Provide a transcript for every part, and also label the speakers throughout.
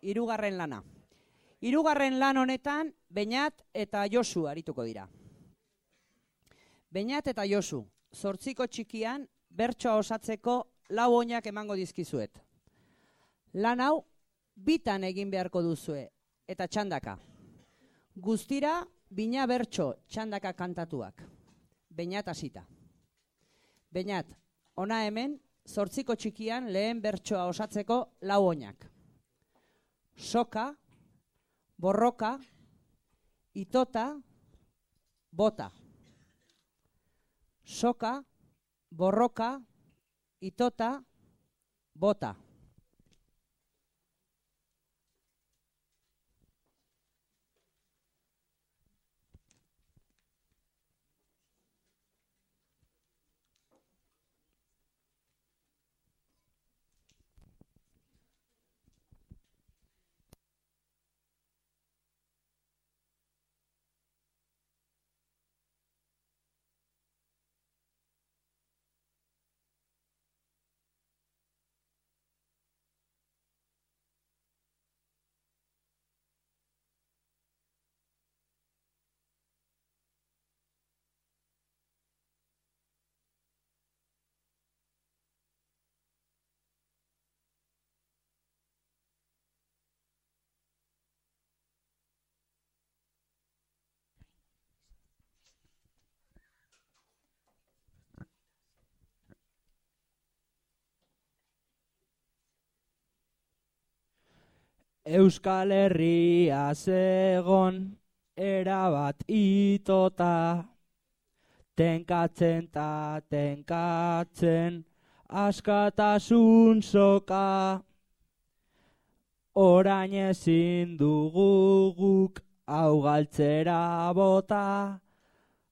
Speaker 1: hirugarren lana. Hirugarren lan honetan, Beñat eta Josu arituko dira. Beñat eta Josu, zortziko txikian, bertsoa osatzeko lau oinak emango dizkizuet. Lan hau, bitan egin beharko duzue, eta txandaka. Guztira, bina bertso txandaka kantatuak. Beñat hasita. Beñat, ona hemen, zortziko txikian lehen bertsoa osatzeko lau oinak. Soka, borroka, itota, bota. Soka, borroka, itota, bota.
Speaker 2: Euskal Herria zegon erabat itota. Tenkatzen ta tenkatzen askatasun soka. Orain ezin dugu guk hau galtzera bota.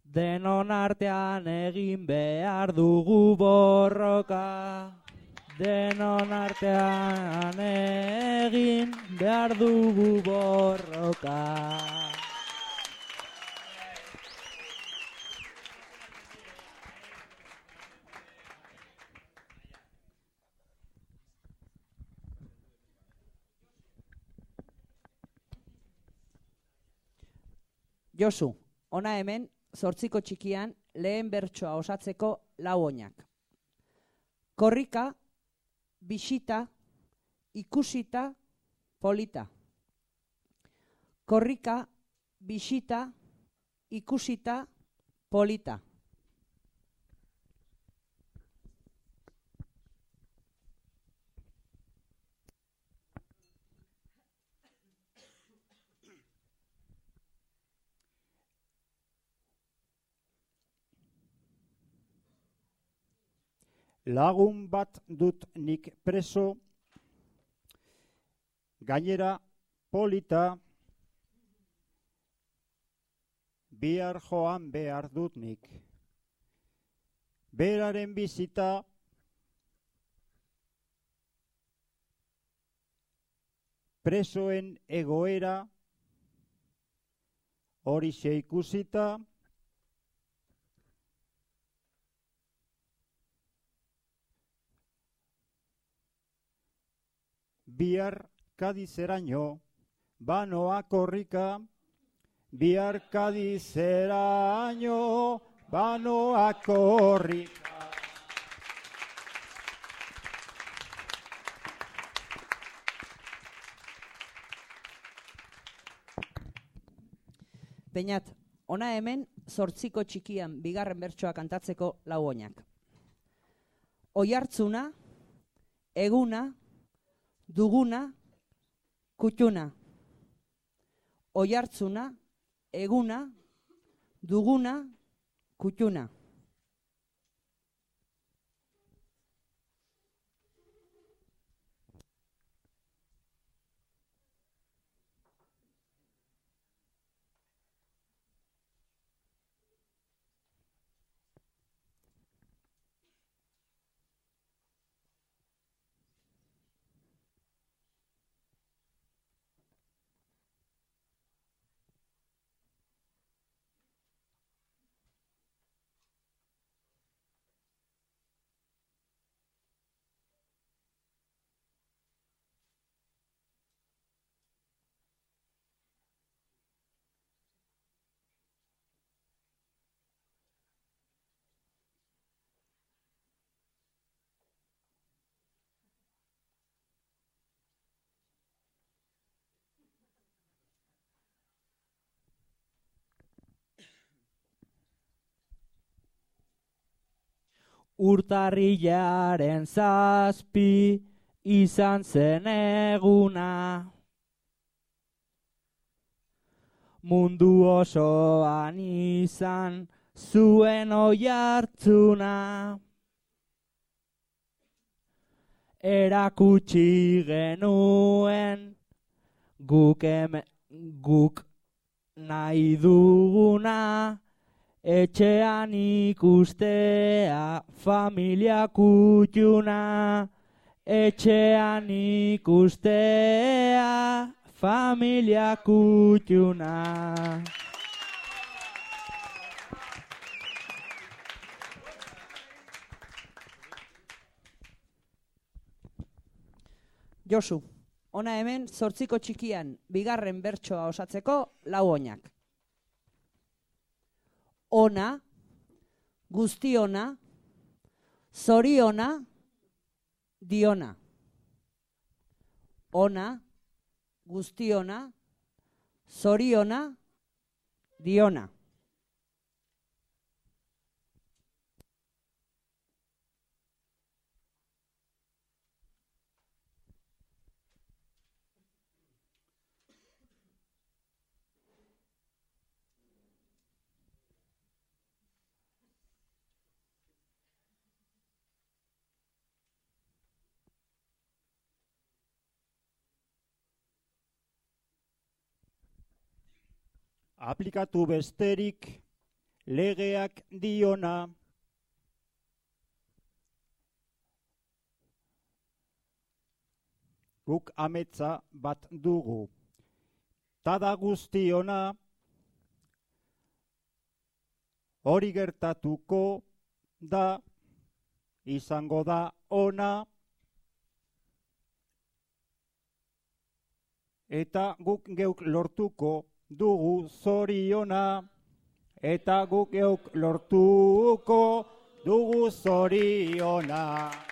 Speaker 2: Denon artean egin behar dugu borroka denon artean egin behar dugu borroka.
Speaker 1: Josu, ona hemen, zortziko txikian, lehen bertsoa osatzeko lau oinak. Korrika, bisita, ikusita, polita. Korrika, bisita, ikusita, polita.
Speaker 3: Lagun bat dut nik preso, gainera polita, bihar joan behar dut nik. Beraren bizita, presoen egoera, hori ikusita, bihar kadizeraino, banoa korrika, bihar kadizeraino, banoa korrika.
Speaker 1: Beñat, ona hemen, zortziko txikian bigarren bertsoa kantatzeko lau oinak. Oihartzuna, eguna, duguna, kutxuna. Oihartzuna, eguna, duguna, kutxuna.
Speaker 2: Urtarrilaren zazpi izan zen eguna. Mundu osoan izan zuen oi hartzuna. Erakutsi genuen guk, eme, guk nahi duguna. Etxean ikustea familia kutxuna, etxean ikustea familia kutxuna.
Speaker 1: Josu, ona hemen zortziko txikian bigarren bertsoa osatzeko lau oinak. Ona, guztiona, zoriona, diona. Ona, guztiona, zoriona, diona.
Speaker 3: Aplikatu besterik legeak diona. Guk ametza bat dugu. Tada guztiona hori gertatuko da izango da ona eta guk geuk lortuko dugu zoriona, eta guk euk lortuko dugu zoriona.